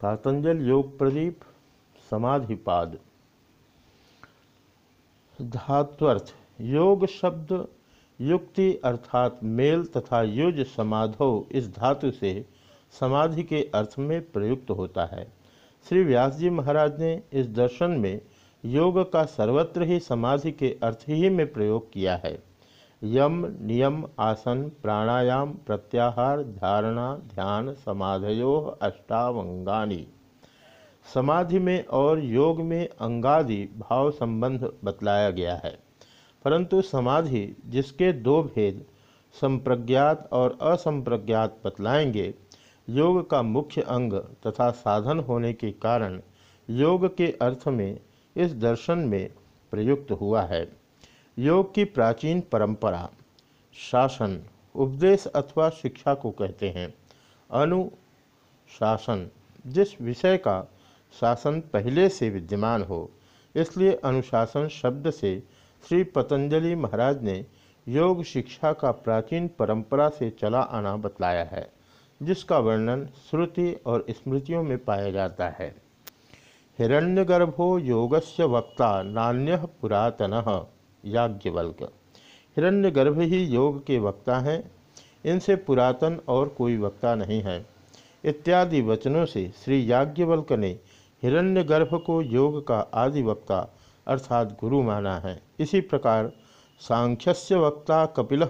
पातंजल योग प्रदीप, समाधिपाद। धात्वर्थ, योग शब्द, युक्ति अर्थात मेल तथा युज समाधो इस धातु से समाधि के अर्थ में प्रयुक्त होता है। श्री व्यास जी महाराज ने इस दर्शन में योग का सर्वत्र ही समाधि के अर्थ ही में प्रयोग किया है। यम नियम आसन प्राणायाम प्रत्याहार धारणा ध्यान समाधयो अष्टावंगानी। समाधि में और योग में अंगादि भाव संबंध बतलाया गया है। परंतु समाधि, जिसके दो भेद, संप्रज्ञात और असंप्रज्ञात बतलाएँगे, योग का मुख्य अंग तथा साधन होने के कारण योग के अर्थ में इस दर्शन में प्रयुक्त हुआ है। योग की प्राचीन परंपरा, शासन, उपदेश अथवा शिक्षा को कहते हैं। अनुशासन जिस विषय का शासन पहले से विद्यमान हो, इसलिए अनुशासन शब्द से श्री पतंजलि महाराज ने योग शिक्षा का प्राचीन परंपरा से चला आना बतलाया है, जिसका वर्णन श्रुति और स्मृतियों में पाया जाता है। हिरण्यगर्भो योगस्य वक्ता नान्य पुरातन। याज्ञवल्क। हिरण्यगर्भ ही योग के वक्ता हैं। इनसे पुरातन और कोई वक्ता नहीं है। इत्यादि वचनों से श्री याज्ञवल्क ने हिरण्यगर्भ को योग का आदि वक्ता अर्थात गुरु माना है। इसी प्रकार सांख्यस्य वक्ता कपिल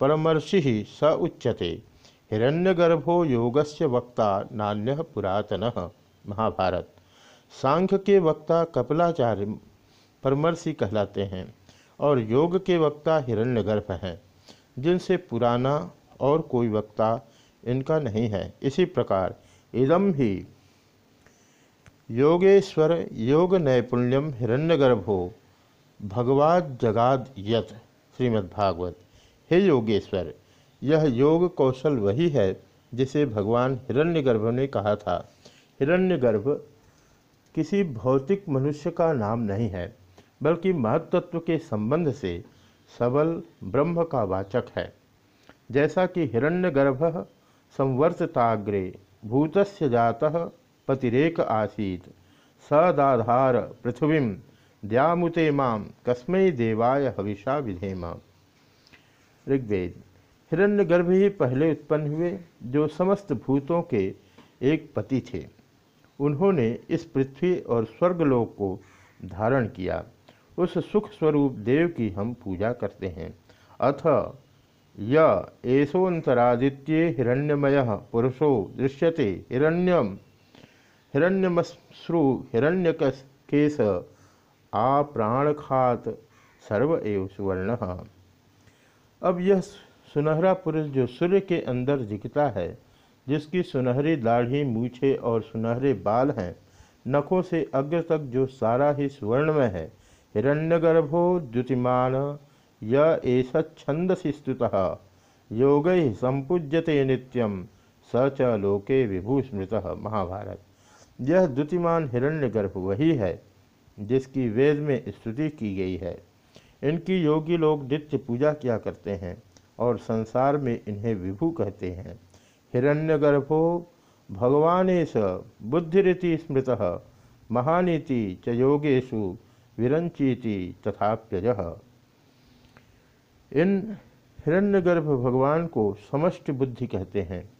परमर्षि स उच्यते। हिरण्यगर्भो योगस्य वक्ता नान्य पुरातन। महाभारत। सांख्य के वक्ता कपिलाचार्य परमर्षि कहलाते हैं और योग के वक्ता हिरण्यगर्भ हैं, जिनसे पुराना और कोई वक्ता इनका नहीं है। इसी प्रकार इदम ही योगेश्वर योग नैपुण्यम हिरण्यगर्भो भगवाद जगाद यत। श्रीमद्भागवत। हे योगेश्वर, यह योग कौशल वही है जिसे भगवान हिरण्यगर्भ ने कहा था। हिरण्यगर्भ किसी भौतिक मनुष्य का नाम नहीं है। बल्कि महत्त्व के संबंध से सबल ब्रह्म का वाचक है। जैसा कि हिरण्यगर्भ संवर्तताग्रे भूतस्य जातः पतिरेक आसीत। सदाधार पृथ्वी द्यामुते माम कस्मय देवाय हविषा विधेम। ऋग्वेद। हिरण्यगर्भ ही पहले उत्पन्न हुए जो समस्त भूतों के एक पति थे। उन्होंने इस पृथ्वी और स्वर्गलोक को धारण किया। उस सुख स्वरूप देव की हम पूजा करते हैं। अथ येषोन्तरादित्ये हिरण्यमय पुरुषो दृश्यते। हिरण्यम, हिरण्यमश्रु हिरण्यकेश आ प्राणखात सर्व एव सुवर्ण। अब यह सुनहरा पुरुष जो सूर्य के अंदर दिखता है, जिसकी सुनहरी दाढ़ी मूछे और सुनहरे बाल हैं, नखों से अग्र तक जो सारा ही सुवर्णमय है हिरण्यगर्भो द्युतिमान, य छंदसी स्तुत। योग संपूज्यते नित्यम स च लोके विभू स्मृत महाभारत। यह द्युतिमान हिरण्यगर्भ वही है, जिसकी वेद में स्तुति की गई है। इनकी योगी लोग नित्य पूजा किया करते हैं और संसार में इन्हें विभू कहते हैं। हिरण्यगर्भो भगवान बुद्धिरीति स्मृत, महानीति च योगेशु विरंचीति तथाप्यज। इन हिरण्यगर्भ भगवान को समष्टि बुद्धि कहते हैं।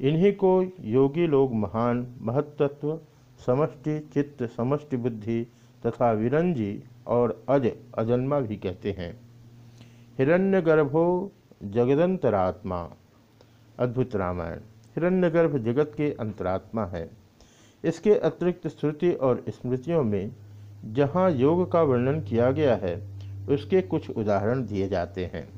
इन्हीं को योगी लोग महान महत्त्व समष्टि, चित्त, समष्टि बुद्धि तथा विरंजी और अज, अजन्मा भी कहते हैं। हिरण्यगर्भो जगदंतरात्मा। अद्भुत रामायण। हिरण्यगर्भ जगत के अंतरात्मा है। इसके अतिरिक्त श्रुति और स्मृतियों में जहाँ योग का वर्णन किया गया है उसके कुछ उदाहरण दिए जाते हैं।